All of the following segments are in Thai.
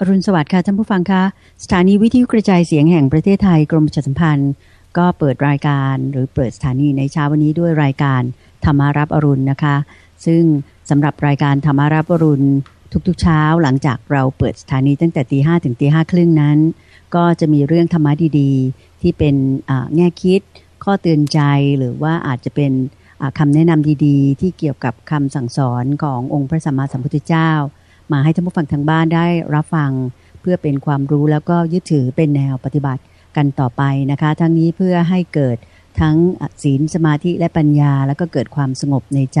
อรุณสวัสดิ์ค่ะท่านผู้ฟังคะสถานีวิทยุกระจายเสียงแห่งประเทศไทยกรมประชาสัมพันธ์ ก็เปิดรายการหรือเปิดสถานีในเช้าวันนี้ด้วยรายการธรรมารับอรุณนะคะ ซึ่งสำหรับรายการธรรมารับอรุณทุกๆเช้าหลังจากเราเปิดสถานีตั้งแต่ตีห้ถึงตีห้าครึ่งนั้น ก็จะมีเรื่องธรรมะดีๆ ที่เป็นแง่คิด ข้อเตือนใจหรือว่าอาจจะเป็นคำแนะนำดีๆ ที่เกี่ยวกับคำสั่งสอนขององค์พระสัมมาสัมพุทธเจ้า มาให้ท่านผู้ฟังทางบ้านได้รับฟัง เพื่อเป็นความรู้แล้วก็ยึดถือเป็นแนวปฏิบัติกันต่อไปนะคะ ทั้งนี้เพื่อให้เกิดทั้งศีลสมาธิและปัญญา แล้วก็เกิดความสงบในใจ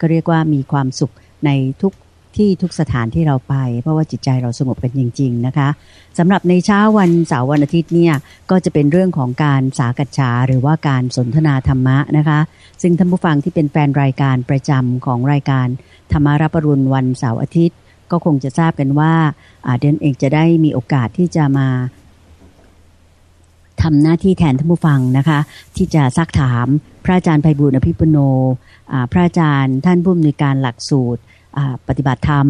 ก็เรียกว่ามีความสุขในทุกที่ทุกสถานที่เราไป เพราะว่าจิตใจเราสงบกันจริง ๆนะคะสำหรับในเช้าวันเสาร์วันอาทิตย์เนี่ยก็จะเป็นเรื่องของการสากัจฉาหรือว่าการสนทนาธรรมะนะคะ ซึ่งท่านผู้ฟังที่เป็นแฟนรายการประจำของรายการธรรมารับปรุณวันเสาร์อาทิตย์ ก็คงจะทราบกันว่าเดนเองจะได้มีโอกาสที่จะมาทำหน้าที่แทนท่านผู้ฟังนะคะ ที่จะซักถามพระอาจารย์ไพบุญอภิปุโนพระอาจารย์ท่านผู้อำนวยการหลักสูตรปฏิบัติธรรม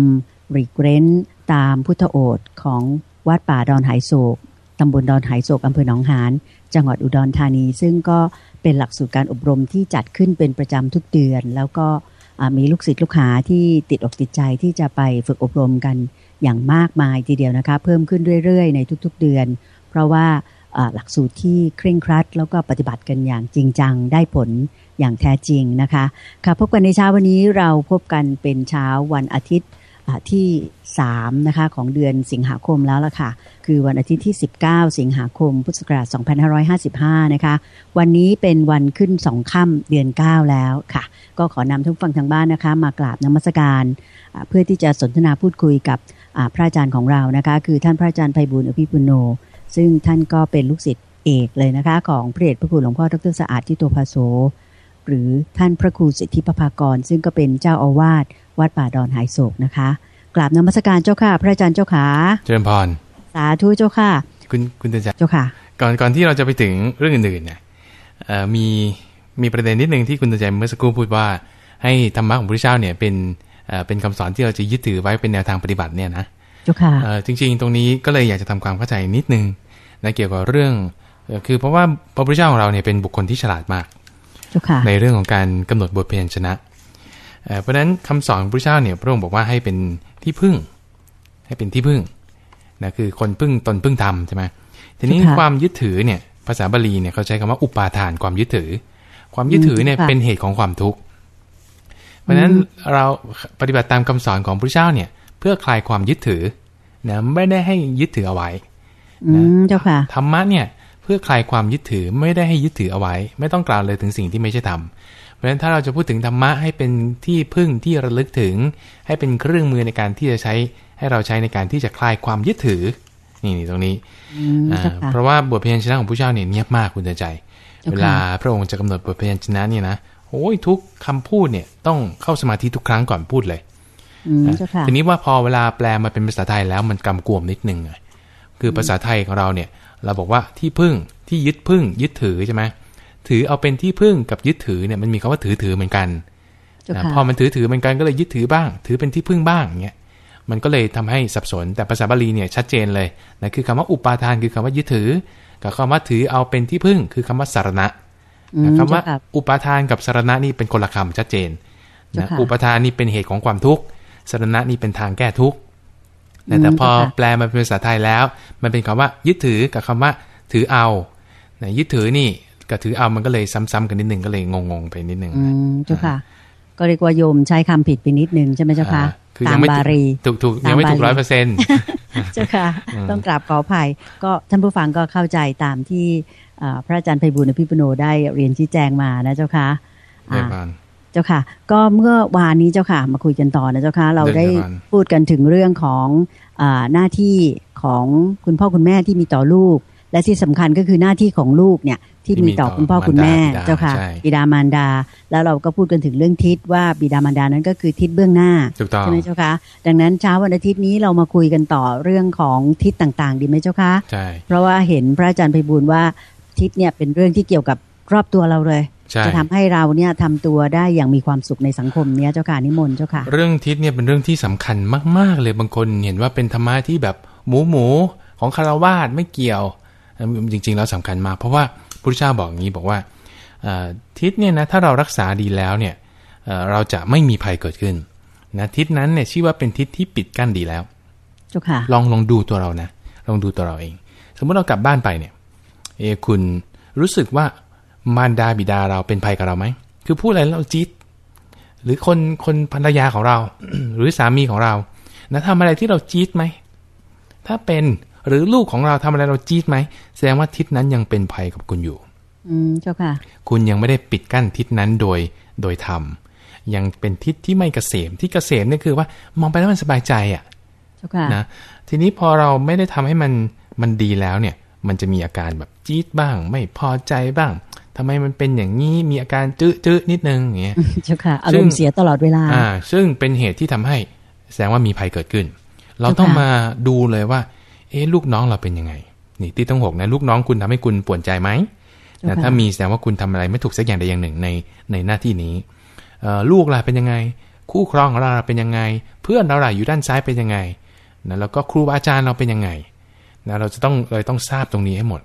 รีเกรนตามพุทธโอษของวัดป่าดอนหายโศกตำบลดอนหายโศกอำเภอหนองหานจังหวัดอุดรธานี ซึ่งก็เป็นหลักสูตรการอบรมที่จัดขึ้นเป็นประจำทุกเดือน แล้วก็ มีลูกศิษย์ลูกหาที่ติดอกติดใจที่จะไปฝึกอบรมกันอย่างมากมายทีเดียวนะคะ เพิ่มขึ้นเรื่อย ๆ ในทุกๆเดือน เพราะว่าหลักสูตรที่เคร่งครัด แล้วก็ปฏิบัติกันอย่างจริงจังได้ผลอย่างแท้จริงนะคะ ค่ะพบกันในเช้าวันนี้เราพบกันเป็นเช้าวันอาทิตย์ ที่3นะคะของเดือนสิงหาคมแล้วล่ะค่ะ คือวันอาทิตย์ที่ 19 สิงหาคม พุทธศักราช 2555 นะคะ วันนี้เป็นวันขึ้นสองค่ำเดือน 9 แล้วค่ะ ก็ขอนำทุกฟังทางบ้านนะคะ มากราบนมัสการ เพื่อที่จะสนทนาพูดคุยกับพระอาจารย์ของเรานะคะ คือท่านพระอาจารย์ไพบุญอภิปุโน ซึ่งท่านก็เป็นลูกศิษย์เอกเลยนะคะ ของพระเดชพระคุณหลวงพ่อดรสะอาดที่ตัวพาโสหรือท่านพระครูสิทธิปภากร ซึ่งก็เป็นเจ้าอาวาส วัดป่าดอนหายโศกนะคะกราบนมัสการเจ้าค่ะ พระอาจารย์เจ้าขาเจริญพรสาธุเจ้าค่ะ คุณคุณเตือนใจเจ้าค่ะ ก่อนก่อนที่เราจะไปถึงเรื่องอื่นๆเนี่ยมีมีประเด็นนิดหนึ่งที่คุณเตือนใจเมื่อสักครู่พูดว่า ให้ธรรมะของพระเจ้าเนี่ยเป็นเป็นคำสอนที่เราจะยึดถือไว้เป็นแนวทางปฏิบัติเนี่ยนะเจ้าค่ะจริง ๆ ตรงนี้ก็เลยอยากจะทำความเข้าใจนิดนึงนะเกี่ยวกับเรื่อง คือเพราะว่าพระพุทธเจ้าของเราเนี่ยเป็นบุคคลที่ฉลาดมากในเรื่องของการกำหนดบทเพลงชนะ เพราะฉะนั้นคำสอนพระเจ้าเนี่ยพระองค์บอกว่าให้เป็นที่พึ่ง ให้เป็นที่พึ่งนะคือคนพึ่งตนพึ่งธรรมใช่ไหมทีนี้ความยึดถือเนี่ยภาษาบาลีเนี่ยเขาใช้คำว่าอุปาทานความยึดถือ ความยึดถือเนี่ยเป็นเหตุของความทุกข์เพราะฉะนั้นเราปฏิบัติตามคำสอนของพระเจ้าเนี่ยเพื่อคลายความยึดถือนะไม่ได้ให้ยึดถือเอาไว้นะเจ้าค่ะธรรมะเนี่ยพื่อคลายความยึดถือไม่ได้ให้ยึดถือเอาไว้ ไม่ต้องกล่าวเลยถึงสิ่งที่ไม่ใช่ธรรม เพราะฉะนั้นถ้าเราจะพูดถึงธรรมะให้เป็นที่พึ่งที่ระลึกถึง ให้เป็นเครื่องมือในการที่จะใช้ให้เราใช้ในการที่จะคลายความยึดถือ นี่นี่ตรงนี้เพราะว่าบทเพลงชนะของผู้เจ้าเนี่ยเงียบมากคุณใจ เวลาพระองค์จะกำหนดบทเพลงชนะเนี่ยนะโอ้ยทุกคำพูดเนี่ยต้องเข้าสมาธิทุกครั้งก่อนพูดเลยทีนี้ว่าพอเวลาแปลมาเป็นภาษาไทยแล้วมันกำกวมนิดนึงคือภาษาไทยของเราเนี่ย เราบอกว่าที่พึ่งที่ยึดพึ่งยึดถือใช่ไหม ถือเอาเป็นที่พึ่งกับยึดถือเนี่ยมันมีคำว่าถือถือเหมือนกันนะพอมันถือถือเหมือนกันก็เลยยึดถือบ้าง ถือเป็นที่พึ่งบ้างเงี้ยมันก็เลยทำให้สับสน แต่ภาษาบาลีเนี่ยชัดเจนเลยนะคือคำว่าอุปาทานคือคำว่ายึดถือ กับคำว่าถือเอาเป็นที่พึ่ง คือคำว่าสารณะนะคำว่าอุปาทานกับสารณะนี่เป็นคนละคำชัดเจนนะอุปาทานนี่เป็นเหตุของความทุกข์สารณะนี่เป็นทางแก้ทุกข์แต่พอแปลมาเป็นภาษาไทยแล้ว มันเป็นคำว่ายึดถือกับคำว่าถือเอานะยึดถือนี่ กับถือเอามันก็เลยซ้ำๆกันนิดนึงก็เลยงงๆไปนิดนึงอืมเจ้าค่ะ ก็เรียกว่าโยมใช้คำผิดไปนิดนึงใช่ไหมเจ้าค่ะตามบารีถูกถูกยังไม่ถูกร้อยเปอร์เซ็นต์เจ้าค่ะ ต้องกราบขออภัย ก็ท่านผู้ฟังก็เข้าใจตามที่พระอาจารย์ไพบุญอภิปุโนได้เรียนชี้แจงมานะเจ้าค่ะเจ้าค่ะ ก็เมื่อวานนี้เจ้าค่ะ มาคุยกันต่อนะเจ้าค่ะ เราได้พูดกันถึงเรื่องของหน้าที่ของคุณพ่อคุณแม่ที่มีต่อลูก และที่สำคัญก็คือหน้าที่ของลูกเนี่ยที่มีต่อคุณพ่อคุณแม่เจ้าค่ะ บิดามารดา แล้วเราก็พูดกันถึงเรื่องทิศว่าบิดามารดานั้นก็คือทิศเบื้องหน้าใช่ไหมเจ้าค่ะดังนั้นเช้าวันอาทิตย์นี้เรามาคุยกันต่อเรื่องของทิศต่างๆ ดีไหมเจ้าค่ะใช่เพราะว่าเห็นพระอาจารย์ไพบูลว่าทิศเนี่ยเป็นเรื่องที่เกี่ยวกับรอบตัวเราเลยจะทำให้เราเนี่ยทำตัวได้อย่างมีความสุขในสังคมเนี้ยเจ้าค่ะนิมนต์เจ้าค่ะ เรื่องทิศเนี่ยเป็นเรื่องที่สำคัญมาก ๆ เลยบางคนเห็นว่าเป็นธรรมะที่แบบหมูหมูของคารวาสไม่เกี่ยว จริงๆแล้วสำคัญมาก เพราะว่าพระพุทธเจ้าบอกอย่างนี้บอกว่าทิศเนี่ยนะถ้าเรารักษาดีแล้วเนี่ยเราจะไม่มีภัยเกิดขึ้นนะทิศนั้นเนี่ยชื่อว่าเป็นทิศที่ปิดกั้นดีแล้วจุค่ะลองลองดูตัวเรานะลองดูตัวเราเอง สมมติเรากลับบ้านไปเนี่ยเอคุณรู้สึกว่ามารดาบิดาเราเป็นภัยกับเราไหมคือพูดอะไรเราจี๊ดหรือคนคนภรรยาของเรา หรือสามีของเรานะทำอะไรที่เราจี๊ดไหม ถ้าเป็น หรือลูกของเราทำอะไรเราจี๊ดไหมแสดงว่าทิศนั้นยังเป็นภัยกับคุณอยู่ อืมเจ้าค่ะ คุณยังไม่ได้ปิดกั้นทิศนั้นโดยโดยธรรมยังเป็นทิศที่ไม่เกษมที่เกษมนี่คือว่ามองไปแล้วมันสบายใจอะนะทีนี้พอเราไม่ได้ทำให้มันมันดีแล้วเนี่ย มันจะมีอาการแบบจี๊ดบ้าง ไม่พอใจบ้างทำไมมันเป็นอย่างนี้มีอาการจื้อจื้อนิดนึงอย่างเงี้ยเจ้าค่ะอารมณ์เสียตลอดเวลาอ่า ซึ่งเป็นเหตุที่ทำให้แสดงว่ามีภัยเกิดขึ้น เราต้องมาดูเลยว่าเอ๊ะลูกน้องเราเป็นยังไง นี่ที่ต้องหกนะลูกน้องคุณทำให้คุณปวดใจไหมนะถ้ามีแสดงว่าคุณทำอะไรไม่ถูกสักอย่างใดอย่างหนึ่งในในหน้าที่นี้ลูกเราเป็นยังไง คู่ครองของเราเป็นยังไง เพื่อนเราอยู่ด้านซ้ายเป็นยังไงนะแล้วก็ครูอาจารย์เราเป็นยังไงนะเราจะต้องเลยต้องทราบตรงนี้ให้หมด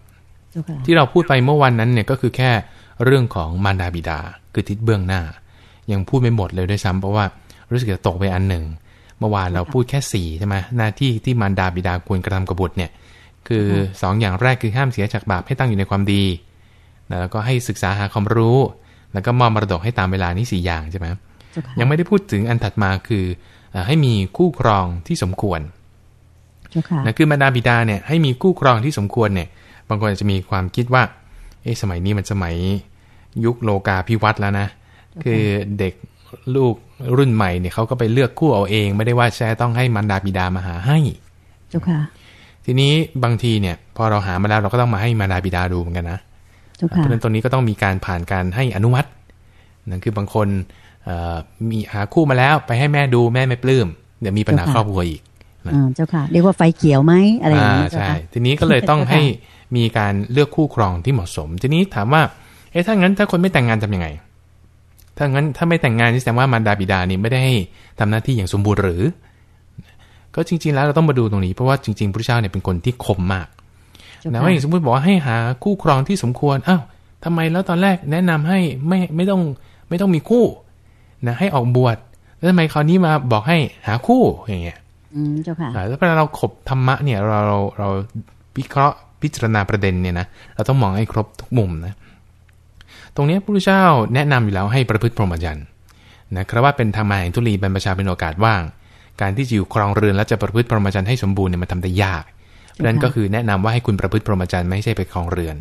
ที่เราพูดไปเมื่อวันนั้นเนี่ยก็คือแค่เรื่องของมารดาบิดาคือทิศเบื้องหน้า ยังพูดไม่หมดเลยด้วยซ้ำเพราะว่ารู้สึกจะตกไปอันหนึ่ง เมื่อวานเราพูดแค่สี่ใช่ไหมหน้าที่ที่มารดาบิดาควรกระทำกบฏเนี่ย คือสองอย่างแรกคือห้ามเสียจากบาปให้ตั้งอยู่ในความดี แล้วก็ให้ศึกษาหาความรู้ แล้วก็มอบมรดกให้ตามเวลานี้สี่อย่างใช่ไหมยังไม่ได้พูดถึงอันถัดมาคือให้มีคู่ครองที่สมควรนะคือบรรดาบิดาเนี่ยให้มีคู่ครองที่สมควรเนี่ย บางคนอาจจะมีความคิดว่า เอ๊ะสมัยนี้มันสมัยยุคโลกาพิวัตน์แล้วนะ คือเด็ก ลูกรุ่นใหม่เนี่ยเขาก็ไปเลือกคู่เอาเอง ไม่ได้ว่าแช่ต้องให้มารดาบิดามาหาให้เจ้าค่ะ ทีนี้บางทีเนี่ย พอเราหามาแล้วเราก็ต้องมาให้มารดาบิดาดูเหมือนกันนะเพราะฉะนั้นตรงนี้ก็ต้องมีการผ่านการให้อนุมัตินั่นคือบางคนมีหาคู่มาแล้วไปให้แม่ดูแม่ไม่ปลื้มเดี๋ยวมีปัญหาครอบครัวอีกเจ้าค่ะ เรียกว่าไฟเขียวไหมอะไรอย่างนี้ใช่ทีนี้ก็เลยต้องให้มีการเลือกคู่ครองที่เหมาะสม ทีนี้ถามว่าเอ๊ะถ้างั้นถ้าคนไม่แต่งงานทํำยังไง ถ้างั้นถ้าไม่แต่งงานนี่แสดงว่ามารดาบิดานี่ไม่ได้ให้ทำหน้าที่อย่างสมบูรณ์หรือ ก็จริง ๆ แล้วเราต้องมาดูตรงนี้เพราะว่าจริงๆพระเจ้าเนี่ยเป็นคนที่คมมากนะว่าอย่างสมมติบอกว่าให้หาคู่ครองที่สมควรอ้าวทาไมแล้วตอนแรกแนะนำให้ไม่ไม่ต้องไม่ต้องมีคู่นะให้ออกบวชแล้วทำไมคราวนี้มาบอกให้หาคู่อย่างเงี้ยอืมเจ้าค่ะแล้วเวลาเราขบธรรมะเนี่ยเราเราเราพิเคราะห์พิจารณาประเด็นเนี่ยนะเราต้องมองให้ครบทุกมุมนะ ตรงนี้พระพุทธเจ้าแนะนำอยู่แล้วให้ประพฤติพรหมจรรย์นะครับว่าเป็นธรรมะแห่งทุลีบรรพชาเป็นโอกาสว่าง การที่จะอยู่ครองเรือนแล้วจะประพฤติพรหมจรรย์ให้สมบูรณ์เนี่ยมันทำได้ยากนั่นก็คือแนะนำว่าให้คุณประพฤติพรหมจรรย์ไม่ใช่ไปครองเรือน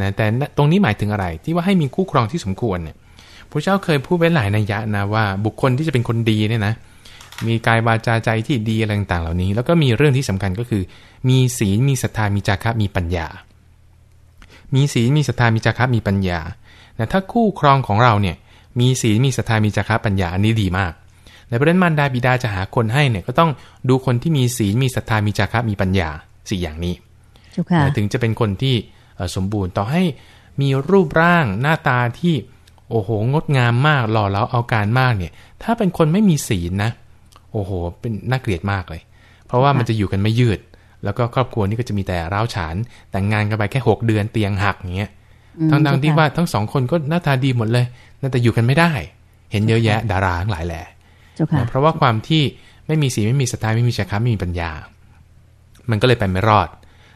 นะแต่ตรงนี้หมายถึงอะไรที่ว่าให้มีคู่ครองที่สมควรเนี่ยพระเจ้าเคยพูดไว้หลายนัยยะนะว่าบุคคลที่จะเป็นคนดีเนี่ยนะมีกายวาจาใจที่ดีอะไรต่างๆเหล่านี้ แล้วก็มีเรื่องที่สำคัญก็คือ มีศีลมีศรัทธามีจาระมีปัญญา มีศีลมีศรัทธามีจาระมีปัญญา แต่ถ้าคู่ครองของเราเนี่ยมีศีลมีศรัทธามีจาระปัญญาอันนี้ดีมากในประเด็นมารดาบิดาจะหาคนให้เนี่ยก็ต้องดูคนที่มีศีลมีศรัทธามีจาระมีปัญญาสี่อย่างนี้ถึงจะเป็นคนที่สมบูรณ์ต่อให้มีรูปร่างหน้าตาที่โอ้โหงดงามมากหล่อแล้วเอาการมากเนี่ย ถ้าเป็นคนไม่มีศีลนะ โอ้โห เป็นน่าเกลียดมากเลย เพราะว่ามันจะอยู่กันไม่ยืด แล้วก็ครอบครัวนี่ก็จะมีแต่ร้าวฉาน แต่งงานกันไปแค่หกเดือนเตียงหักอย่างเงี้ย ทั้งๆที่ว่าทั้งสองคนก็หน้าตาดีหมดเลยแต่อยู่กันไม่ได้ เห็นเยอะแยะดาราทั้งหลายแหละเพราะว่าความที่ไม่มีสีไม่มีสไตล์ไม่มีชักไม่มีปัญญา มันก็เลยไปไม่รอด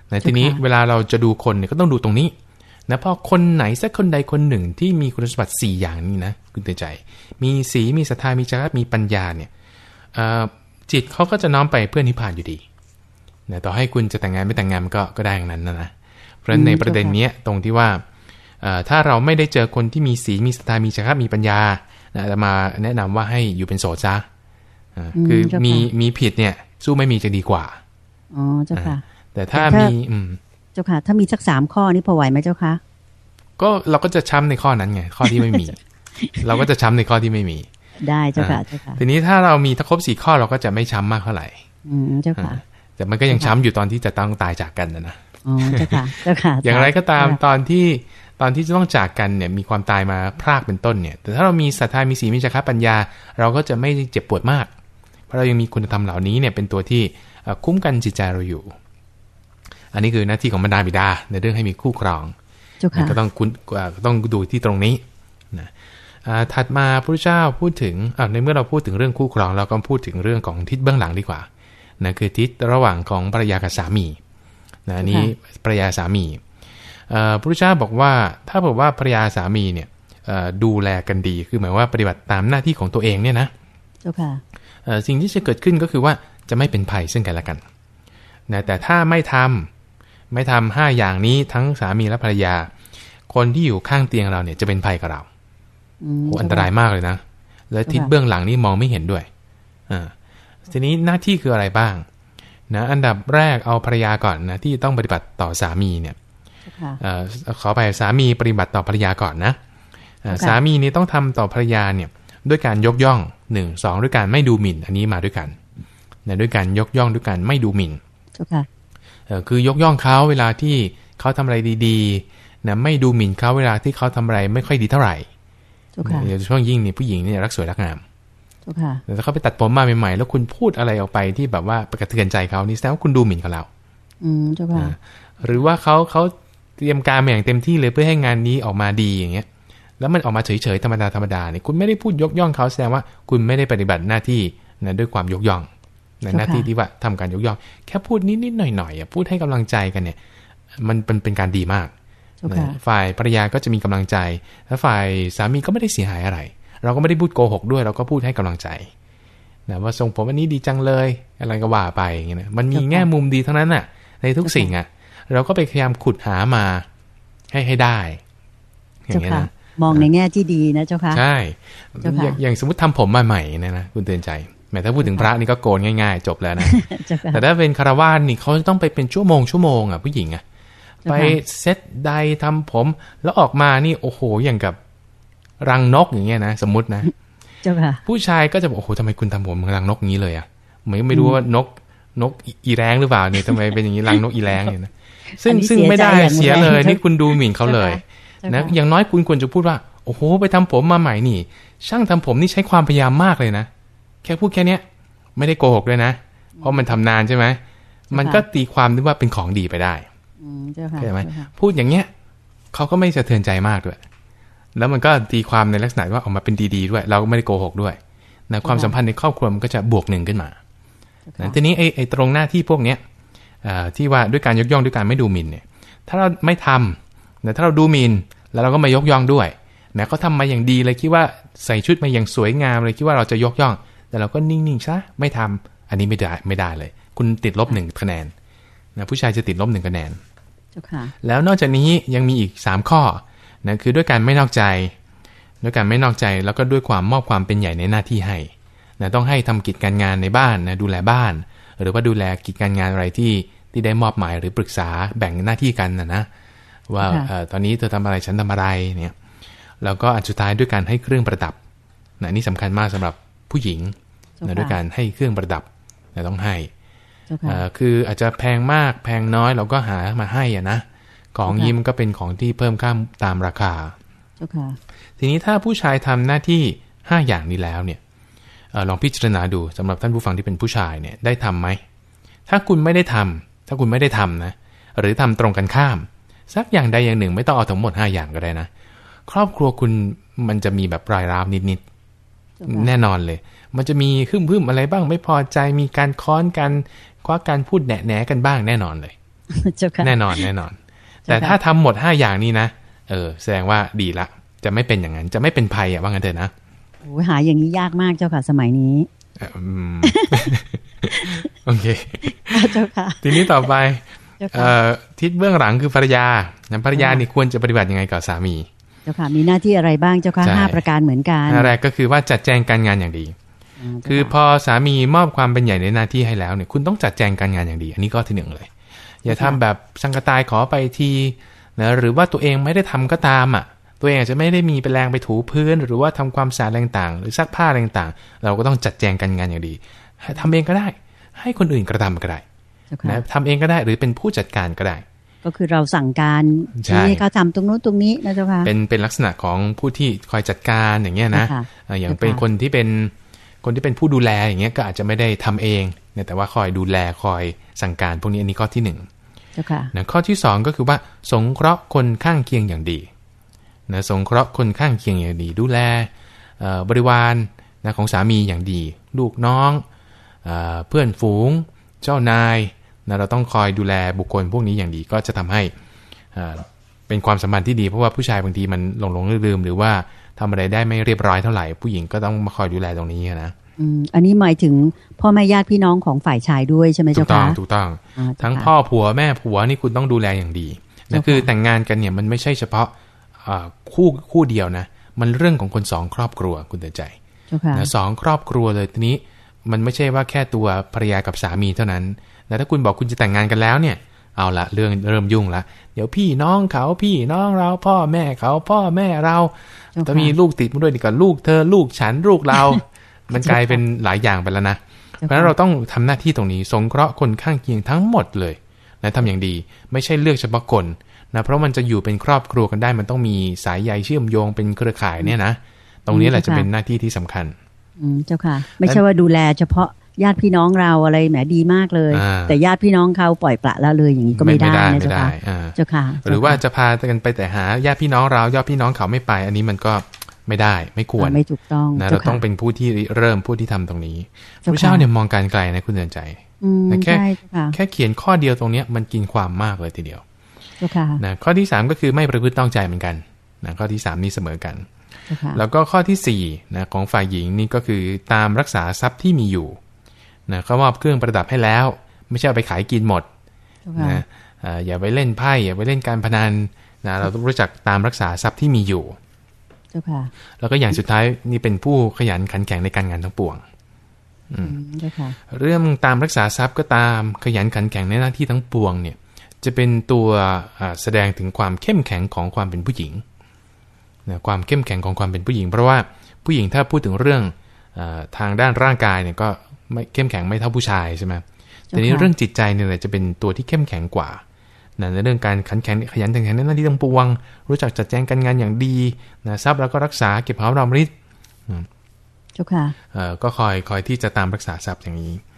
ในทีนี้เวลาเราจะดูคนเนี่ยก็ต้องดูตรงนี้นะพอคนไหนสักคนใดคนหนึ่งที่มีคุณสมบัติ4อย่างนี้นะคุณเตือนใจ มีสีมีศรัทธามีจาระมีปัญญาเนี่ยจิตเขาก็จะน้อมไปเพื่อนิพพานอยู่ดีนะต่อให้คุณจะแต่งงานไม่แต่งงานก็ก็ได้อย่างนั้นนะนะเพราะฉะนั้นในประเด็นนี้ตรงที่ว่า ถ้าเราไม่ได้เจอคนที่มีสีมีศรัทธามีจาระมีปัญญานะจะมาแนะนำว่าให้อยู่เป็นโสดซะคือมีมีผิดเนี่ย สู้ไม่มีจะดีกว่าอ๋อเจ้าค่ะ แต่ถ้ามี อืมจ้าค่ะ ถ้ามีสักสามข้อนี้พอไหวไหมเจ้าคะก็เราก็จะช้ำในข้อนั้นไง ข้อที่ไม่มี เราก็จะช้ำในข้อที่ไม่มี ได้เจ้าค่ะเจ้าค่ะทีนี้ถ้าเรามีถ้าครบสี่ข้อเราก็จะไม่ช้ำมากเท่าไหร่ อืมเจ้าค่ะ แต่มันก็ยังช้ำอยู่ตอนที่จะต้องตายจากกันนะนะอ๋อเจ้าค่ะเจ้าค่ะ อย่างไรก็ตามตอนที่ ตอนที่จะต้องจากกันเนี่ยมีความตายมาพรากเป็นต้นเนี่ย แต่ถ้าเรามีศรัทธามีสีมีจักรปัญญา เราก็จะไม่เจ็บปวดมาก เพราะเรายังมีคุณธรรมเหล่านี้เนี่ยเป็นตัวที่คุ้มกันจิตใจเราอยู่ อันนี้คือหน้าที่ของบรรดาบิดา ในเรื่องให้มีคู่ครองเจ้าค่ะก็ต้องคุณต้องดูที่ตรงนี้นะอ่าถัดมาพระเจ้าพูดถึงอ่าในเมื่อเราพูดถึงเรื่องคู่ครอง เราก็พูดถึงเรื่องของทิศเบื้องหลังดีกว่านะคือทิศระหว่างของภรรยากับสามีนะอันนี้ภรรยาสามีเอ่อ พระเจ้าบอกว่าถ้าบอกว่าภรรยาสามีเนี่ยเอ่อดูแลกันดีคือหมายว่าปฏิบัติตามหน้าที่ของตัวเองเนี่ยนะเจ้าค่ะเอ่อสิ่งที่จะเกิดขึ้นก็คือว่าจะไม่เป็นภัยซึ่งกันและกันนะแต่ถ้าไม่ทำไม่ทำห้าอย่างนี้ทั้งสามีและภรรยา คนที่อยู่ข้างเตียงเราเนี่ยจะเป็นภัยกับเราอืมโอ้อันตรายมากเลยนะ และทิศเบื้องหลังนี่มองไม่เห็นด้วยอ่าทีนี้หน้าที่คืออะไรบ้างนะอันดับแรกเอาภรรยาก่อนนะที่ต้องปฏิบัติต่อสามีเนี่ยเจ้าค่ะเอ่อ ขอไปสามีปฏิบัติต่อภรรยาก่อนนะเอ่อค่ะสามีนี่ต้องทำต่อภรรยาเนี่ยด้วยการยกย่องหนึ่งสองด้วยการไม่ดูหมิ่น อันนี้มาด้วยกันนะด้วยการยกย่องด้วยการไม่ดูหมิ่นเจ้าค่ะเอ่อคือยกย่องเขาเวลาที่เขาทำอะไรดีๆนะไม่ดูหมิ่นเขาเวลาที่เขาทำอะไรไม่ค่อยดีเท่าไหร่เจ้าค่ะโดยเฉพาะยิ่งนี่ผู้หญิงเนี่ยรักสวยรักงามเจ้าค่ะแต่ถ้าเขาไปตัดผมมาใหม่ๆแล้วคุณพูดอะไรออกไปที่แบบว่าไปกระเทือนใจเขานี่แสดงว่าคุณดูหมิ่นเขาแล้วอืมเจ้าค่ะนะหรือว่าเขาเขา เตรียมการมาอย่างเต็มที่เลยเพื่อให้งานนี้ออกมาดีอย่างเงี้ย แล้วมันออกมาเฉยๆธรรมดาธรรมดาเนี่ยคุณไม่ได้พูดยกย่องเขาแสดงว่าคุณไม่ได้ปฏิบัติหน้าที่นะด้วยความยกย่องในหน้าที่ที่ว่าทำการยกย่อง แค่พูดนิดๆหน่อยๆอะพูดให้กำลังใจกันเนี่ย มันเป็นเป็นการดีมากเจ้าค่ะนะฝ่ายภรรยาก็จะมีกำลังใจ และฝ่ายสามีก็ไม่ได้เสียหายอะไร เราก็ไม่ได้พูดโกหกด้วย เราก็พูดให้กำลังใจนะว่าทรงผมอันนี้ดีจังเลย อะไรก็ว่าไปอย่างเงี้ยนะมันมีแง่มุมดีทั้งนั้นน่ะ ในทุกสิ่งอะ เราก็ไปพยายามขุดหามาให้ให้ได้ อย่าเจ้างเงี้ยค่ะนะมองในแง่ที่ดีนะเจ้าค่ะ ใช่เจ้าค่ะอย่างอย่างสมมติทำผมมาใหม่เนี่ยนะคุณเตือนใจแหมถ้าพูดถึงพระนี่ก็โกนง่ายๆ จบแล้วนะเจ้าค่ะแต่ถ้าเป็นคารวาสนี่เขาจะต้องไปเป็นชั่วโมงชั่วโมงอะผู้หญิงอะเจ้าไปค่ะเซ็ตใดทำผม แล้วออกมานี่โอ้โหอย่างกับรังนกอย่างเงี้ยนะสมมตินะเจ้าค่ะผู้ชายก็จะบอกโอ้โหทำไมคุณทำผมเหมือนรังนกอย่างนี้เลยอะไม่ไม่รู้ว่านกนกอีแรงหรือเปล่าเนี่ยทำไมเป็นอย่างนี้รังนกอีแรงเนี่ยนะ ซึ่งอันนี้ซึ่งไม่ได้เสีเสียยใจเลยอย่างแรงนี่คุณดูหมิ่นเขาเลยเจ้านะค่ะอย่างน้อยคุณควรจะพูดว่า โอ้โห ไปทำผมมาใหม่นี่ ช่างทำผมนี่ใช้ความพยายามมากเลยนะ แค่พูดแค่เนี้ย ไม่ได้โกหกด้วยนะ เพราะมันทำนานใช่ไหมมันก็ตีความได้ว่าเป็นของดีไปได้อืมเจ้าค่ะเข้าใจไหมเจ้าค่ะพูดอย่างเงี้ยเขาก็ไม่สะเทือนใจมากด้วย แล้วมันก็ตีความในลักษณะว่าออกมาเป็นดีๆด้วย เราก็ไม่ได้โกหกด้วยนะความสัมพันธ์ในครอบครัวมันก็จะบวกหนึ่งขึ้นมาเจ้านะค่ะทีนี้ไอ้ไอ้ตรงหน้าที่พวกเนี้ยอ่า ที่ว่าด้วยการยกย่องด้วยการไม่ดูหมิ่นเนี่ยถ้าเราไม่ทำนะถ้าเราดูหมินแล้วเราก็มายกย่องด้วยนะเขาทำมาอย่างดีเลยคิดว่าใส่ชุดมาอย่างสวยงามเลยคิดว่าเราจะยกย่อง แต่เราก็นิ่งๆซะไม่ทำอันนี้ไม่ได้ไม่ได้เลย คุณติดลบหนึ่งคะแนนนะผู้ชายจะติดลบหนึ่งคะแนนเจ้าค่ะแล้วนอกจากนี้ยังมีอีก 3 ข้อนะคือด้วยการไม่นอกใจ ด้วยการไม่นอกใจแล้วก็ด้วยความมอบความเป็นใหญ่ในหน้าที่ให้นะต้องให้ทำกิจการงานในบ้านนะดูแลบ้าน หรือว่าดูแลกิจการงานอะไรที่ที่ได้มอบหมายหรือปรึกษาแบ่งหน้าที่กันนะนะว่าค่ะเอ่อตอนนี้เธอทำอะไรฉันทำอะไรเนี่ยแล้วก็อันสุดท้ายด้วยการให้เครื่องประดับนะนี่สำคัญมากสำหรับผู้หญิงเจ้านะค่ะด้วยการให้เครื่องประดับนะต้องให้เจ้าค่ะเอ่อคืออาจจะแพงมากแพงน้อยเราก็หามาให้อะนะของค่ะยิ้มนก็เป็นของที่เพิ่มข้ามตามราคาเจ้าค่ะทีนี้ถ้าผู้ชายทำหน้าที่5อย่างนี้แล้วเนี่ยเออ ลองพิจารณาดูสำหรับท่านผู้ฟังที่เป็นผู้ชายเนี่ยได้ทำไหม ถ้าคุณไม่ได้ทำถ้าคุณไม่ได้ทำนะ หรือทำตรงกันข้าม สักอย่างใดอย่างหนึ่งไม่ต้องเอาทั้งหมด 5 อย่างก็ได้นะ ครอบครัวคุณมันจะมีแบบรายร้าวนิดๆเจ้าค่ะแน่นอนเลย มันจะมีหึ่มหึมๆอะไรบ้างไม่พอใจมีการค้อนกันคว้าการพูดแหนะแหนกันบ้างแน่นอนเลยเจ้าค่ะแน่นอนแน่นอนเจ้าแต่ค่ะถ้าทำหมด 5 อย่างนี้นะเออแสดงว่าดีละ จะไม่เป็นอย่างนั้น จะไม่เป็นภัยอะว่างั้นเถอะนะโอ้ย หาอย่างนี้ยากมากเจ้าค่ะสมัยนี้เอ่ออืมโอเคเจ้าค่ะ ทีนี้ต่อไปเจ้าเอ่ค่ะอทิศเบื้องหลังคือภรรยานะภรรยานี่ควรจะปฏิบัติยังไงกับสามี เจ้าค่ะ มีหน้าที่อะไรบ้างเจ้าค่ะใช่ห้าประการเหมือนกันอันแรกก็คือว่าจัดแจงการงานอย่างดีาเจ้าคือพอสามีมอบความเป็นใหญ่ในหน้าที่ให้แล้วเนี่ยคุณต้องจัดแจงการงานอย่างดี อันนี้ก็ที่หนึ่งเลย อย่าทำแบบสังกตายขอไปทีนะหรือว่าตัวเองไม่ได้ทำก็ตามอะ ตัวเองอาจจะไม่ได้มีไปแรงไปถูพื้น หรือว่าทำความสะอาดอะไรต่างๆ หรือซักผ้าอะไรต่างๆ เราก็ต้องจัดแจงการงานอย่างดีให้ทำเองก็ได้ ให้คนอื่นกระทำก็ได้เจ้าค่ะนะทำเองก็ได้หรือเป็นผู้จัดการก็ได้ ก็คือเราสั่งการใช่ชี้ให้เขาทำตรงนู้นตรงนี้นะเจ้าค่ะเป็นเป็นลักษณะของผู้ที่คอยจัดการอย่างเงี้ยนะค่ะเอ่ออย่างค่ะเป็นคนที่เป็นคคนที่เป็นผู้ดูแลอย่างเงี้ยก็อาจจะไม่ได้ทำเองนะแต่ว่าคอยดูแลคอยสั่งการพวกนี้อันนี้ข้อที่หนึ่งเจ้าค่ะนะข้อที่สองก็คือว่า สงเคราะห์คนข้างเคียงอย่างดี นะสงเคราะห์คนข้างเคียงอย่างดี ดูแลเอ่อบริวารนะของสามีอย่างดี ลูกน้องเออเพื่อนฝูง เจ้านายนะเราต้องคอยดูแลบุคคลพวกนี้อย่างดีก็จะทำให้เอ่อเป็นความสัมพันธ์ที่ดีเพราะว่าผู้ชายบางทีมันหลงหลงลืมลืมๆหรือว่าทำอะไรได้ไม่เรียบร้อยเท่าไหร่ ผู้หญิงก็ต้องมาคอยดูแลตรงนี้นะอืมอันนี้หมายถึงพ่อแม่ญาติพี่น้องของฝ่ายชายด้วยใช่ไหมถูเจ้ากต้องคะถูกต้องอ่าเจ้าทั้งค่ะพ่อผัวแม่ผัวนี่คุณต้องดูแลอย่างดีเจ้านะค่ะคือแต่งงานกันเนี่ยมันไม่ใช่เฉพาะอ่า คู่คู่เดียวนะ มันเรื่องของคนสองครอบครัวคุณเตือนใจเจ้าค่ะนะสองครอบครัวเลยทีนี้มันไม่ใช่ว่าแค่ตัวภรรยากับสามีเท่านั้นแต่ถ้าคุณบอกคุณจะแต่งงานกันแล้วเนี่ย เอาละเรื่องเริ่มยุ่งละ เดี๋ยวพี่น้องเขาพี่น้องเราพ่อแม่เขาพ่อแม่เราเจ้าค่ะจะมีลูกติดมาด้วยดีกว่าลูกเธอลูกฉันลูกเรา มันกลายเป็นหลายอย่างไปแล้วนะ เพราะฉะนั้นเราต้องทำหน้าที่ตรงนี้ สงเคราะห์คนข้างเคียงทั้งหมดเลยนะทำอย่างดี ไม่ใช่เลือกเฉพาะคน นะเพราะมันจะอยู่เป็นครอบครัวกันได้ มันต้องมีสายใยเชื่อมโยงเป็นเครือข่ายเนี่ยนะตรงนี้แหละจะเป็นหน้าที่ที่สำคัญ อืมเจ้าค่ะ ไม่ใช่ว่าดูแลเฉพาะญาติพี่น้องเราอะไรแหมดีมากเลยอ่าแต่ญาติพี่น้องเขาปล่อยปละละเลยอย่างนี้ก็ไม่ได้นะไม่เจ้าได้ค่ะอ่าเจ้าค่ะ หรือว่าจะพากันไปแต่หาญาติพี่น้องเราญาติพี่น้องเขาไม่ไป อันนี้มันก็ไม่ได้ไม่ควรไม่ถูกต้องนะเจ้าเราต้ค่ะองเป็นผู้ที่เริ่มผู้ที่ทำตรงนี้พเจ้าค่ะระเจ้าเนี่ยมองการไกลนะคุณเดินใจอืมแต่แค่ใช่เจ้าค่ะแค่เขียนข้อเดียวตรงเนี้ยมันกินความมากเลยทีเดียวเจ้าค่ะ นะข้อที่ 3 ก็คือไม่ประพฤติต้องใจเหมือนกันนะข้อที่ 3 นี่เสมอกันเจ้าค่ะแล้วก็ข้อที่4นะของฝ่ายหญิงนี่ก็คือตามรักษาทรัพย์ที่มีอยู่นะเขามอบเครื่องประดับให้แล้ว ไม่ใช่เอาไปขายกินหมดเจ้าค่ะนะเอ่ออย่าไปเล่นไพ่อย่าไปเล่นการพนันนะเราต้องรู้จักตามรักษาทรัพย์ที่มีอยู่เจ้าค่ะแล้วก็อย่างสุดท้ายนี่เป็นผู้ขยันขันแข็งในการงานทั้งปวงอืมเจ้าค่ะเรื่องตามรักษาทรัพย์ก็ตามขยันขันแข็งในหน้าที่ทั้งปวงเนี่ย จะเป็นตัวอ่าแสดงถึงความเข้มแข็งของความเป็นผู้หญิงนะความเข้มแข็งของความเป็นผู้หญิง เพราะว่าผู้หญิงถ้าพูดถึงเรื่องอาทางด้านร่างกายเนี่ยก็ไม่เข้มแข็งไม่เท่าผู้ชายใช่ไหมแต่นี้เรื่องจิตใจเนี่ยแหละจะเป็นตัวที่เข้มแข็งกว่านะในเรื่องการขันแข็งขยันขันแข็งในหน้าที่ทั้งปวง รู้จักจัดแจงการงานอย่างดีนะทรัพย์แล้วก็รักษาเก็บหอมรอมริบเจ้าค่ะเอ่อก็คอยคอยที่จะตามรักษาทรัพย์อย่างนี้อืม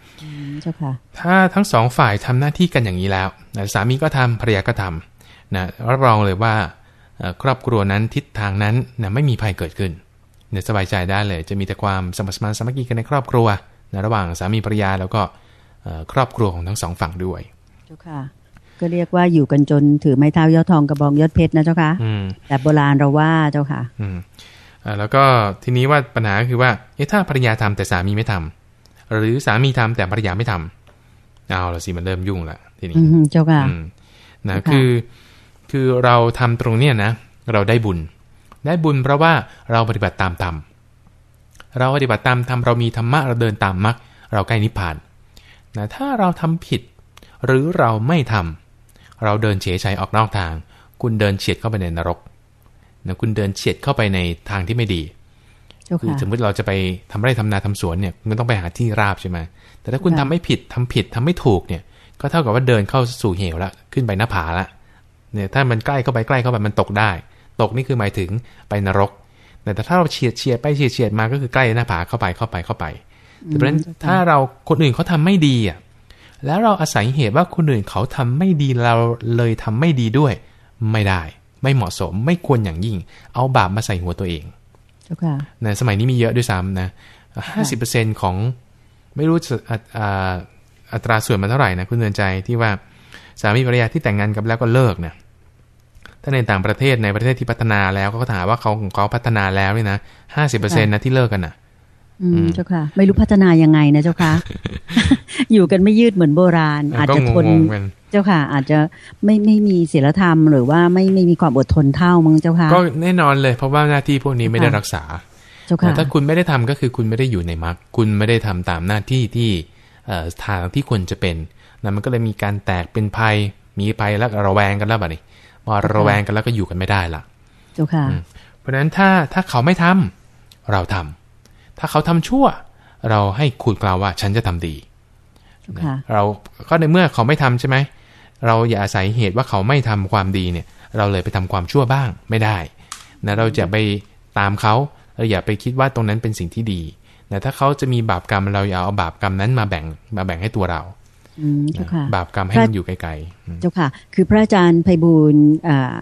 เจ้าค่ะถ้าทั้งสองฝ่ายทำหน้าที่กันอย่างนี้แล้วนะสามีก็ทำภรรยาก็ทำนะรับรองเลยว่าเอ่อครอบครัวนั้นทิศทางนั้นนะไม่มีภัยเกิดขึ้นเนี่ยสบายใจได้เลย จะมีแต่ความสมัครสมานสามัคคีกันในครอบครัวนะระหว่างสามีภรรยาแล้วก็เอ่อครอบครัวของทั้งสองฝั่งด้วยเจ้าค่ะ ก็เรียกว่าอยู่กันจนถือไม้เท้ายอดทองกระบองยอดเพชรนะเจ้าค่ะอืมแต่โบราณเราว่าเจ้าค่ะ อืมอ่าแล้วก็ทีนี้ว่าปัญหาคือว่าเอ๊ะถ้าภรรยาทำแต่สามีไม่ทำ หรือสามีทำแต่ภรรยาไม่ทำเอาละสิมันเริ่มยุ่งละทีนี้อืมเจ้าค่ะอืมนะค่ะคือคือเราทำตรงเนี้ยนะเราได้บุญ ได้บุญเพราะว่าเราปฏิบัติตามธรรมเราปฏิบัติตามธรรมเรามีธรรมะเราเดินตามมรรคเราใกล้นิพพานนะถ้าเราทำผิด หรือเราไม่ทำเราเดินเฉยชัยออกนอกทาง คุณเดินเฉียดเข้าไปในนรกนะคุณเดินเฉียดเข้าไปในทางที่ไม่ดีเจ้า คือค่ะสมมติเราจะไปทำไร่ทำนาทำสวนเนี่ยคุณก็ต้องไปหาที่ราบใช่ไหมแต่ถ้าคุณค่ะทำไม่ผิดทำผิดทำไม่ถูกเนี่ย ก็เท่ากับว่าเดินเข้าสู่เหวละขึ้นไปหน้าผาละเนี่ยถ้ามันใกล้เข้าไปใกล้เข้าไปมันตกได้ ตกนี่คือหมายถึงไปนรก แต่ถ้าเราเฉียดเฉียดไปเฉียดเฉียดมาก็คือใกล้หน้าผาเข้าไปเข้าไปเข้าไปแต่เพราะฉะนั้นถ้าเราคนอื่นเขาทำไม่ดีอะแล้วเราอาศัยเหตุว่าคนอื่นเขาทำไม่ดีเราเลยทำไม่ดีด้วย ไม่ได้ ไม่เหมาะสมไม่ควรอย่างยิ่ง เอาบาปมาใส่หัวตัวเองเจ้าค่ะ นะสมัยนี้มีเยอะด้วยซ้ำนะห้าสิบเปอร์เซ็นของไม่รู้จะอัตอ่าอัตราส่วนมันเท่าไหร่นะคุณเตือนใจที่ว่าสามีภรรยาที่แต่งงานกันแล้วก็เลิกนะถ้าในต่างประเทศในประเทศที่พัฒนาแล้วก็ถามว่าเขาของเขาพัฒนาแล้วนี่นะห้าสิบเปอร์เซ็นต์นะที่เลิกกันนะอือืมมเจ้าค่ะ ไม่รู้พัฒนายังไงนะเจ้าค่ะ อยู่กันไม่ยืดเหมือนโบราณ อาจก็จะงทนงๆกันเจ้าค่ะ อาจจะไม่ไม่มีศีลธรรม หรือว่าไม่ไม่มีความอดทนเท่ามึงเจ้าค่ะ ก็แน่นอนเลยเพราะว่าหน้าที่พวกนี้ไม่ได้รักษาเจ้าค่ะแต่ถ้าคุณไม่ได้ทำก็คือคุณไม่ได้อยู่ในมรรคคุณไม่ได้ทำตามหน้าที่ที่เอ่อทางที่ควรจะเป็นนะมันก็เลยมีการแตกเป็นภัย มีภัยแล้วก็ระแวงกันแล้วบัดนี้พอระแวงกันแล้วก็อยู่กันไม่ได้ละเจ้าค่ะอืมเพราะฉะนั้นถ้าถ้าเขาไม่ทำเราทำถ้าเขาทำชั่ว เราให้ขูดกล่าวว่าฉันจะทำดี เจ้าค่ะเราก็ในเมื่อเขาไม่ทำใช่ไหม เราอย่าอาศัยเหตุว่าเขาไม่ทำความดีเนี่ย เราเลยไปทำความชั่วบ้างไม่ได้นะเราจะไปตามเขาเราอย่าไปคิดว่าตรงนั้นเป็นสิ่งที่ดีแต่ถ้าเขาจะมีบาปกรรมเราอย่าเอาบาปกรรมนั้นมาแบ่งมาแบ่งให้ตัวเราอืมเจ้าค่ะบาปกรรมให้มันอยู่ไกลๆอืมเจ้าค่ะ คือพระอาจารย์ไพบูลย์อ่า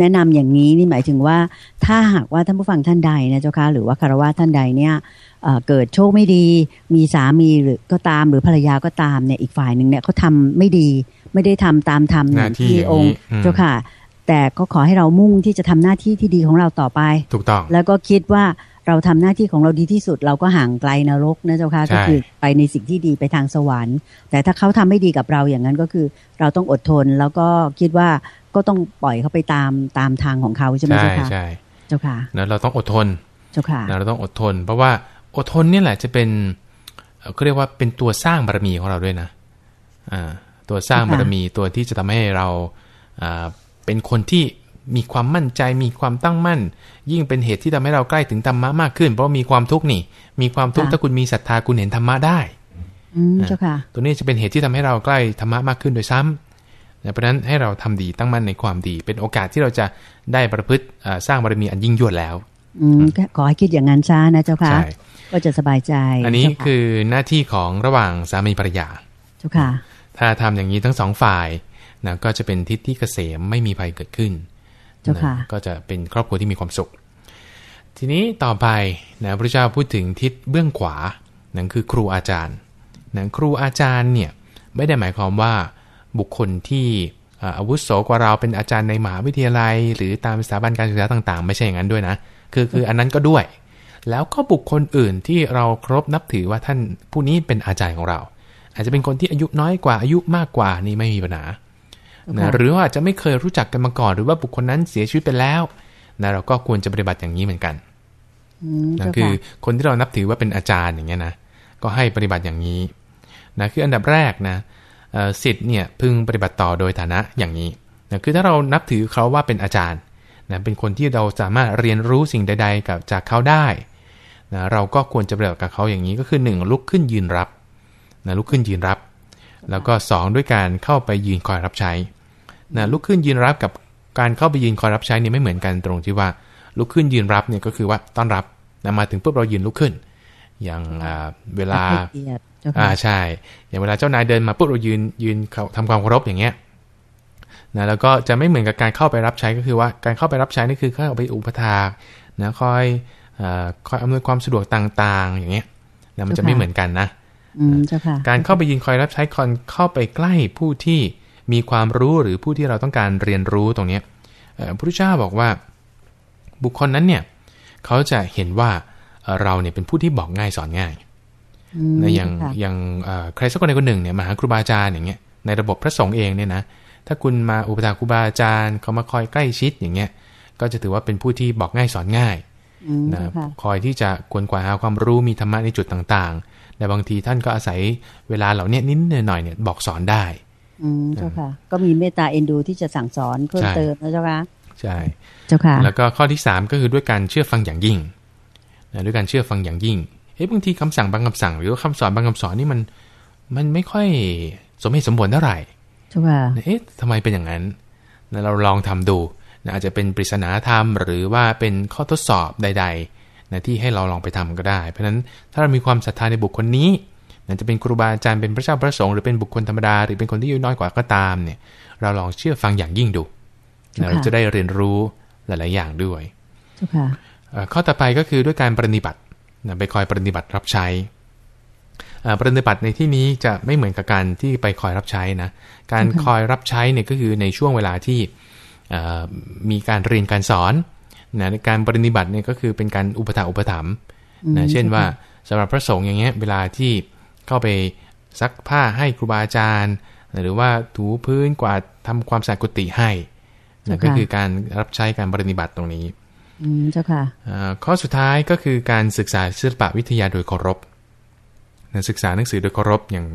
แนะนำอย่างนี้นี่หมายถึงว่า ถ้าหากว่าท่านผู้ฟังท่านใดนะเจ้าค่ะหรือว่าคารวะท่านใดเนี่ยเอ่อเกิดโชคไม่ดี มีสามีหรือก็ตามหรือภรรยาก็ตามเนี่ยอีกฝ่ายหนึ่งเนี่ยเขาทำไม่ดี ไม่ได้ทำตามธรรมหน้าที่อย่างองนี้ค์อืมเจ้าค่ะ แต่ก็ขอให้เรามุ่งที่จะทำหน้าที่ที่ดีของเราต่อไป ถูกต้อง แล้วก็คิดว่าเราทำหน้าที่ของเราดีที่สุด เราก็ห่างไกลนรกนะเจ้าค่ะใช่ก็คือไปในสิ่งที่ดีไปทางสวรรค์ แต่ถ้าเขาทำไม่ดีกับเราอย่างนั้นก็คือ เราต้องอดทนแล้วก็คิดว่า ก็ต้องปล่อยเขาไปตามตามทางของเขาใช่ไหมใช่เจ้าค่ะใช่เจ้าค่ะนะเราต้องอดทนเจ้าค่ะนะเราต้องอดทน เพราะว่าอดทนเนี่ยแหละจะเป็นเอ่อเขาเรียกว่าเป็นตัวสร้างบารมีของเราด้วยนะอ่าตัวสร้างค่ะบารมีตัวที่จะทำให้เราอ่าเป็นคนที่มีความมั่นใจมีความตั้งมั่น ยิ่งเป็นเหตุที่ทำให้เราใกล้ถึงธรรมะมากขึ้น เพราะมีความทุกข์นี่ มีความทุกข์ถ้าคุณมีศรัทธาคุณเห็นธรรมะได้อืมเจ้าค่ะ ตัวนี้จะเป็นเหตุที่ทำให้เราใกล้ธรรมะมากขึ้นโดยซ้ำนะ เพราะฉะนั้นให้เราทำดีตั้งมั่นในความดี เป็นโอกาสที่เราจะได้ประพฤติอ่าสร้างบารมีอันยิ่งยวดแล้วอืมก็ขอให้คิดอย่างนั้นซะนะเจ้าค่ะใช่ก็จะสบายใจ อันนี้เจ้าะคือหน้าที่ของระหว่างสามีภรรยาเจ้าค่ะ ถ้าทำอย่างนี้ทั้งสองฝ่ายนะก็จะเป็นทิศที่เกษมไม่มีภัยเกิดขึ้นเจ้าค่ะนะก็จะเป็นครอบครัวที่มีความสุข ทีนี้ต่อไปนะพระเจ้าพูดถึงทิศเบื้องขวานั่นคือครูอาจารย์นะครูอาจารย์เนี่ยไม่ได้หมายความว่า บุคคลที่อ่าอาวุโสกว่าเราเป็นอาจารย์ในมหาวิทยาลัย หรือตามสถาบันการศึกษาต่าง ๆ ไม่ใช่อย่างนั้นด้วยนะ คือคืออันนั้นก็ด้วย แล้วก็บุคคลอื่นที่เราเคารพนับถือว่าท่านผู้นี้เป็นอาจารย์ของเรา อาจจะเป็นคนที่อายุน้อยกว่าอายุมากกว่านี่ไม่มีปัญหานะค่ะหรือว่าอาจจะไม่เคยรู้จักกันมาก่อน หรือว่าบุคคลนั้นเสียชีวิตไปแล้วนะเราก็ควรจะปฏิบัติอย่างนี้เหมือนกันอืมนะเจ้าคือค่ะคนที่เรานับถือว่าเป็นอาจารย์อย่างเงี้ยนะก็ให้ปฏิบัติอย่างนี้นะคืออันดับแรกนะเอ่อ สิทธิ์เนี่ยพึงปฏิบัติต่อโดยฐานะอย่างนี้นะคือถ้าเรานับถือเขาว่าเป็นอาจารย์นะเป็นคนที่เราสามารถเรียนรู้สิ่งใด ๆ กับจากเขาได้นะเราก็ควรจะปฏิบัติกับเขาอย่างนี้ก็คือ 1 ลุกขึ้นยืนรับนะลุกขึ้นยืนรับ แล้วก็ 2 ด้วยการเข้าไปยืนคอยรับใช้นะลุกขึ้นยืนรับกับการเข้าไปยืนคอยรับใช้เนี่ยไม่เหมือนกันตรงที่ว่า ลุกขึ้นยืนรับเนี่ยก็คือว่าต้อนรับนะมาถึงปุ๊บเรายืนลุกขึ้น อย่างอ่าเวลาให้เกียรติเจ้าอ่าค่ะใช่ อย่างเวลาเจ้านายเดินมาปุ๊บเรายืนยืนเขาทำความเคารพอย่างเงี้ยนะแล้วก็จะไม่เหมือนกับการเข้าไปรับใช้ก็คือว่าการเข้าไปรับใช้นี่คือเข้าไปอุปถากนะคอยเอ่อคอยอำนวยความสะดวกต่าง ๆ อย่างเงี้ยนะมันจะไม่เหมือนกันนะอืมเจ้าค่ะการเข้าไปยืนคอยรับใช้คอนเข้าไปใกล้ผู้ที่มีความรู้หรือผู้ที่เราต้องการเรียนรู้ตรงเนี้ยเอ่อพระพุทธเจ้าบอกว่าบุคคลนั้นเนี่ยเขาจะเห็นว่า เอ่อเราเนี่ยเป็นผู้ที่บอกง่ายสอนง่ายอืมนะอย่างเจ้าค่ะอย่างเอ่อใครสักคนใดคนหนึ่งเนี่ยมาหาครูบาอาจารย์อย่างเงี้ยในระบบพระสงฆ์เองเนี่ยนะถ้าคุณมาอุปถากครูบาอาจารย์เขามาคอยใกล้ชิดอย่างเงี้ย ก็จะถือว่าเป็นผู้ที่บอกง่ายสอนง่ายอืมนะเจ้าค่ะคอยที่จะกวนกวายหาความรู้มีธรรมะในจุดต่างๆแต่บางทีท่านก็อาศัยเวลาเหล่านี้นิดหน่อยๆเนี่ยบอกสอนได้ อืมเจ้าค่ะ ก็มีเมตตาเอ็นดูที่จะสั่งสอนเพิ่มใช่เติมนะเจ้าค่ะใช่เจ้าค่ะ แล้วก็ข้อที่3ก็คือด้วยการเชื่อฟังอย่างยิ่งนะ ด้วยการเชื่อฟังอย่างยิ่งเอ๊ะบางทีคำสั่งบางคำสั่ง หรือว่าคำสอนบางคำสอนนี่มันมันไม่ค่อยสมเหตุสมผลเท่าไหร่เจ้าค่ะเอ๊ะทำไมเป็นอย่างนั้นนะเราลองทำดูนะอาจจะเป็นปริศนาธรรม หรือว่าเป็นข้อทดสอบใดๆนะที่ให้เราลองไปทำก็ได้ เพราะฉะนั้นถ้าเรามีความศรัทธาในบุคคลนี้นะจะเป็นครูบาอาจารย์เป็นพระเจ้าพระสงฆ์หรือเป็นบุคคลธรรมดาหรือเป็นคนที่อายุน้อยกว่าก็ตามเนี่ย เราลองเชื่อฟังอย่างยิ่งดูนะเราจะได้เรียนรู้หลาย ๆ อย่างด้วยเจ้าค่ะเอ่อ ข้อต่อไปก็คือด้วยการปฏิบัตินะไปคอยปฏิบัติรับใช้อ่าปฏิบัติในที่นี้จะไม่เหมือนกับการที่ไปคอยรับใช้นะ การอือฮึคอยรับใช้เนี่ยก็คือในช่วงเวลาที่เอ่อมีการเรียนการสอนนะในการปฏิบัติเนี่ยก็คือเป็นการอุปถากอุปถัมภ์อืมนะเช่นจ้าค่ะว่าสำหรับพระสงฆ์อย่างเงี้ยเวลาที่เข้าไปซักผ้าให้ครูบาอาจารย์ หรือว่าถูพื้นกวาดทำความสะอาดกุฏิให้นะก็คือการรับใช้การปฏิบัติตรงนี้ อืมเจ้าค่ะอ่าข้อสุดท้ายก็คือการศึกษาศิลปะวิทยาโดยเคารพนะศึกษาหนังสือโดยเคารพอย่าง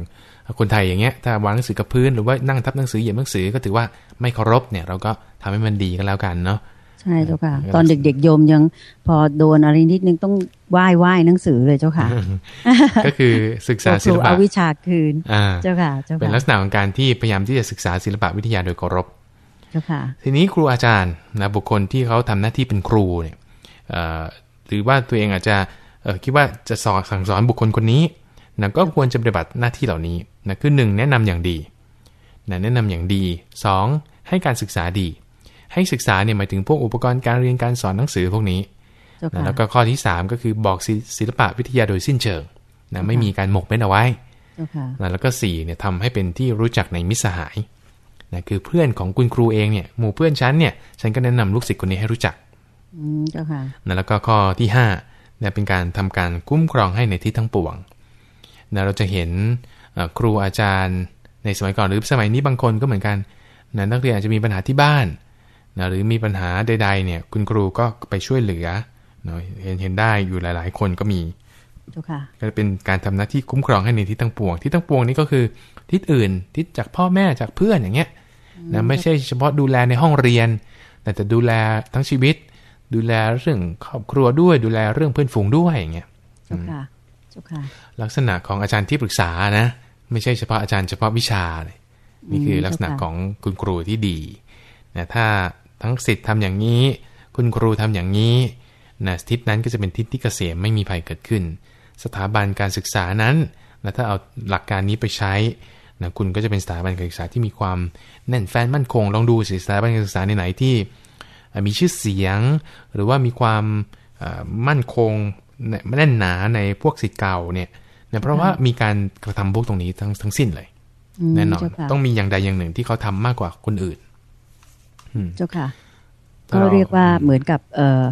คนไทยอย่างเงี้ยถ้าวางหนังสือกับพื้นหรือว่านั่งทับหนังสือเหยียบหนังสือก็ถือว่าไม่เคารพเนี่ย เราก็ทำให้มันดีก็แล้วกันเนาะใช่เจ้าค่ะเออตอนเด็กๆโยมยังพอโดนอะไรนิดนึงต้องไหว้ไหว้หนังสือเลยเจ้าค่ะ ก็คือศึกษาคศิรูลปะเอาวิชาคืนอ่าเจ้าค่ะเจ้าเป็นค่ะลักษณะของการที่พยายามที่จะศึกษาศิลปะวิทยาโดยเคารพเจ้าค่ะ ทีนี้ครูอาจารย์นะบุคคลที่เขาทำหน้าที่เป็นครูเนี่ยเอ่อหรือว่าตัวเองอาจจะเออคิดว่าจะสอนสั่งสอนบุคคลคนนี้นะก็ควรจะปฏิบัติหน้าที่เหล่านี้นะคือหนึ่งแนะนำอย่างดีนะแนะนำอย่างดีสองให้การศึกษาดี ให้ศึกษาเนี่ยหมายถึงพวกอุปกรณ์การเรียนการสอนหนังสือพวกนี้เจ้านะค่ะแล้วก็ข้อที่ 3 ก็คือบอกศิศิลปะวิทยาโดยสิ้นเชิงนะไม่มีการหมกเม็ดเอาไว้เจ้าค่ะนะแล้วก็4เนี่ยทำให้เป็นที่รู้จักในมิตรสหาย นะคือเพื่อนของคุณครูเองเนี่ยหมู่เพื่อนฉันเนี่ยฉันก็แนะนำลูกศิษย์คนนี้ให้รู้จักอืมเจ้าค่ะนะแล้วก็ข้อที่5เนี่ยเป็นการทำการคุ้มครองให้ในที่ทั้งปวงนะเราจะเห็นเอ่อครูอาจารย์ในสมัยก่อนหรือสมัยนี้บางคนก็เหมือนกันนะนักเรียนอาจจะมีปัญหาที่บ้านนะหรือมีปัญหาใดๆเนี่ยคุณครูก็ไปช่วยเหลือเนาะเห็นเห็นได้อยู่หลาย ๆ คนก็มีเจ้าค่ะก็เป็นการทำหน้าที่คุ้มครองให้ในทิศทั้งปวงทิศทั้งปวงนี้ก็คือทิศอื่นทิศจากพ่อแม่จากเพื่อนอย่างเงี้ย นะไม่ใช่เฉพาะดูแลในห้องเรียน แต่จะดูแลทั้งชีวิต ดูแลเรื่องครอบครัวด้วย ดูแลเรื่องเพื่อนฝูงด้วยอย่างเงี้ยเจ้าค่ะเจ้าค่ะลักษณะของอาจารย์ที่ปรึกษานะ ไม่ใช่เฉพาะอาจารย์เฉพาะวิชาเลยนี่คือลักษณะของคุณครูที่ดีนะถ้าทั้งสิทธิ์ทำอย่างนี้ คุณครูทำอย่างนี้นะทิศนั้นก็จะเป็นทิศที่เกษมไม่มีภัยเกิดขึ้น สถาบันการศึกษานั้นนะถ้าเอาหลักการนี้ไปใช้ นะคุณก็จะเป็นสถาบันการศึกษาที่มีความแน่นแฟ้นมั่นคง ลองดูสิสถาบันการศึกษาไหนๆที่เอ่อมีชื่อเสียง หรือว่ามีความเอ่อมั่นคงแน่นหนาในพวกสิทธิ์เก่าเนี่ยนะเพราะว่ามีการกระทำพวกตรงนี้ทั้งทั้งสิ้นเลยมแน่นอนเจ้าค่ะต้องมีอย่างใดอย่างหนึ่งที่เขาทำมากกว่าคนอื่นเจ้าค่ะถ้าก็เราเรียกว่าเหมือนกับเออ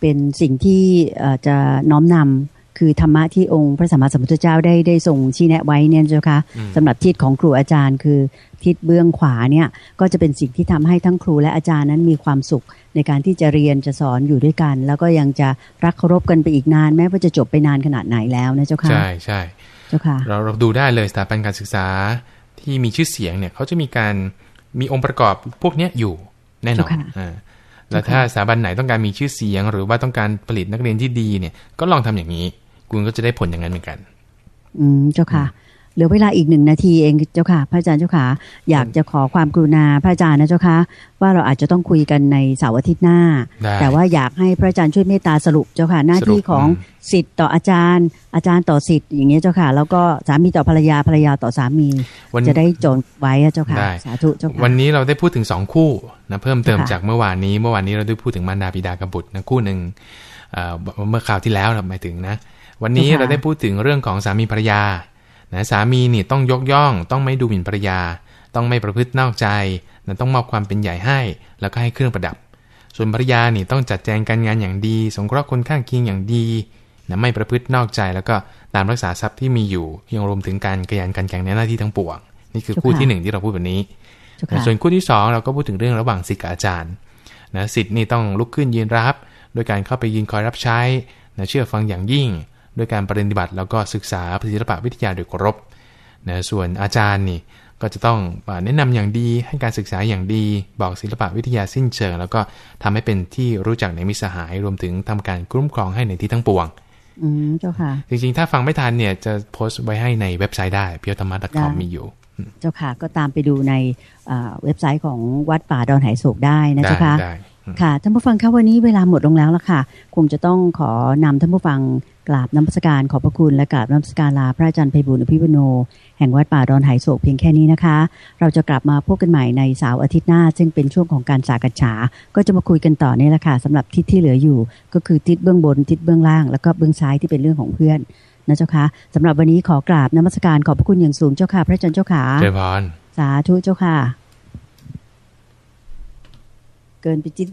เป็นสิ่งที่เอ่อจะน้อมนำ คือธรรมะที่องค์พระสัมมาสัมพุทธเจ้าได้ได้ทรงชี้แนะไว้เนี่ยเจ้าค่ะสำหรับทิศของครูอาจารย์ คือทิศเบื้องขวาเนี่ยก็จะเป็นสิ่งที่ทำให้ทั้งครูและอาจารย์นั้นมีความสุข ในการที่จะเรียนจะสอนอยู่ด้วยกัน แล้วก็ยังจะรักเคารพกันไปอีกนาน แม้ว่าจะจบไปนานขนาดไหนแล้วนะเจ้าค่ะใช่ใช่เจ้าค่ะเราเราดูได้เลยสถาบันการศึกษาที่มีชื่อเสียงเนี่ยเขาจะมีการมีองค์ประกอบพวกเนี้ยอยู่แน่นอนเจ้าค่ะอ่าแล้วถ้าสถาบันไหนต้องการมีชื่อเสียง หรือว่าต้องการผลิตนักเรียนที่ดีเนี่ยก็ลองทำอย่างนี้ คุณก็จะได้ผลอย่างนั้นเหมือนกัน อืมเจ้าค่ะเหลือเวลาอีกหนึ่งนาทีเองเจ้าค่ะ พระอาจารย์เจ้าค่ะ อยากจะขอความกรุณาพระอาจารย์นะเจ้าค่ะ ว่าเราอาจจะต้องคุยกันในเสาร์อาทิตย์หน้าได้แต่ว่าอยากให้พระอาจารย์ช่วยเมตตาสรุปเจ้าค่ะ หน้าที่สรุปของอืมสิทธิ์ต่ออาจารย์ อาจารย์ต่อสิทธิ์อย่างเงี้ยเจ้าค่ะ แล้วก็สามีต่อภรรยาภรรยาต่อสามีวันจะได้จดไว้อะเจ้าค่ะได้สาธุเจ้าค่ะวันนี้เราได้พูดถึงสองคู่นะเพิ่มเติมค่ะจากเมื่อวานนี้ เมื่อวานนี้เราได้พูดถึงมารดาบิดากับบุตรนะคู่หนึ่งเอ่อเมื่อคราวที่แล้วเราหมายถึงนะ วันนี้เราได้พูดถึงเรื่องของสามีภรรยานะสามีนี่ต้องยกย่อง ต้องไม่ดูหมิ่นภรรยา ต้องไม่ประพฤตินอกใจนะต้องมอบความเป็นใหญ่ให้ แล้วก็ให้เครื่องประดับ ส่วนภรรยานี่ต้องจัดแจงการงานอย่างดี สงเคราะห์คนข้างเคียงอย่างดีนะไม่ประพฤตินอกใจ แล้วก็ตามรักษาทรัพย์ที่มีอยู่ยังรวมถึงการกระยานการแข่งในหน้าที่ทั้งปวง นี่คือคู่ที่หนึ่งที่เราพูดวันนี้เจ้าค่ะส่วนคู่ที่สองเราก็พูดถึงเรื่องระหว่างศิษย์กับอาจารย์นะศิษย์นี่ต้องลุกขึ้นยืนรับ โดยการเข้าไปยืนคอยรับใช้นะเชื่อฟังอย่างยิ่ง ด้วยการปฏิบัติ แล้วก็ศึกษาศิลปะวิทยาโดยเคารพนะส่วนอาจารย์นี่ก็จะต้องแนะนำอย่างดีให้การศึกษาอย่างดี บอกศิลปะวิทยาสิ้นเชิง แล้วก็ทำให้เป็นที่รู้จักในมิตรสหายรวมถึงทำการคุ้มครองให้ในที่ทั้งปวงอืมเจ้าค่ะ จริงๆ ถ้าฟังไม่ทันเนี่ยจะโพสต์ไว้ให้ในเว็บไซต์ได้พิยธรรมะ .com ได้มีอยู่ เจ้าค่ะ ก็ตามไปดูในเอ่อเว็บไซต์ของวัดป่าดอนไหโศกได้นะได้เจ้าค่ะได้ค่ะท่านผู้ฟังคะวันนี้เวลาหมดลงแล้วละค่ะ คงจะต้องขอนำท่านผู้ฟัง กราบน้ำมศการขอบพระคุณและกราบน้ำมศการลาพระอาจารย์ไพบุญอภิปุโน แห่งวัดป่าดอนไหโศกเพียงแค่นี้นะคะ เราจะกลับมาพบกันใหม่ในเสาร์อาทิตย์หน้า ซึ่งเป็นช่วงของการสากัจฉา ก็จะมาคุยกันต่อนี่แหละค่ะสำหรับทิศที่เหลืออยู่ ก็คือทิศเบื้องบนทิศเบื้องล่าง แล้วก็เบื้องซ้ายที่เป็นเรื่องของเพื่อนนะเจ้าค่ะสำหรับวันนี้ขอกราบน้ำมศการขอบพระคุณอย่างสูงเจ้าค่ะ พระอาจารย์เจ้าค่ะเจริญพรสาธุเจ้าค่ะ เกินไปจิต